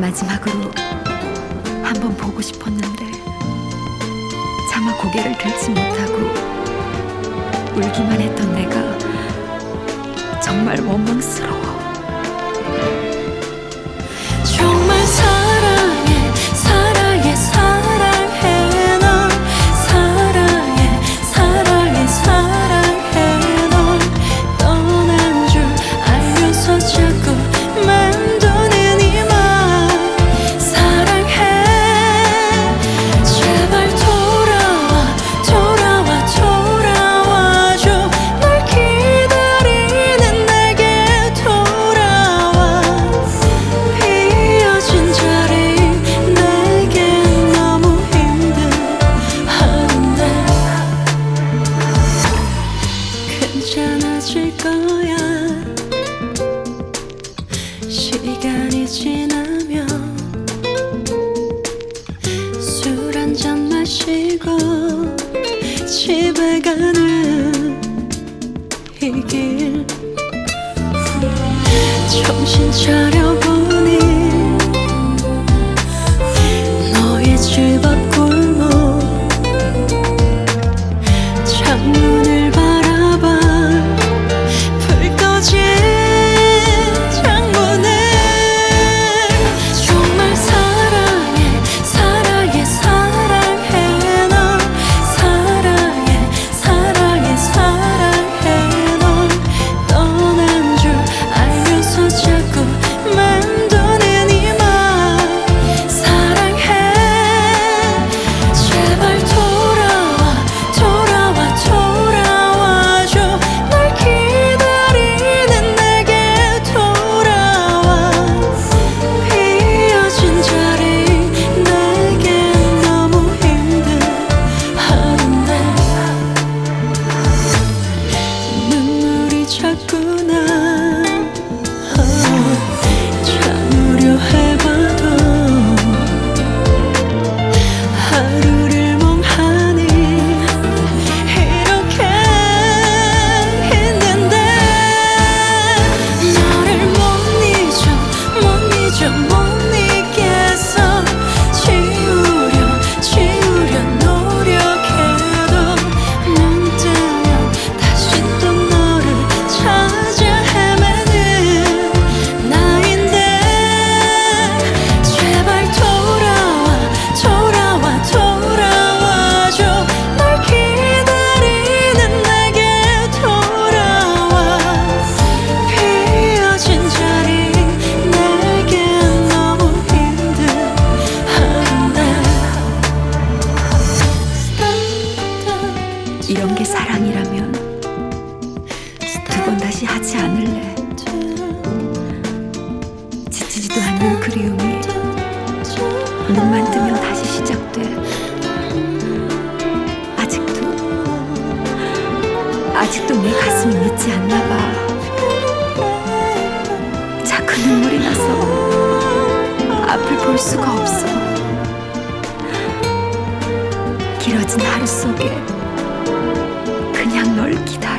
마지막으로 한 번 보고 싶었는데 차마 고개를 들지 못하고 울기만 했던 내가 정말 원망스러워. 괜찮아질 거야. 시간이 지나면 술 한잔 마시고 집에 가는 이 길. 정신 차려고 눈만 뜨면 다시 시작돼. 아직도 아직도 내 가슴이 믿지 않나 봐. 자꾸 그 눈물이 나서 앞을 볼 수가 없어. 길어진 하루 속에 그냥 널 기다.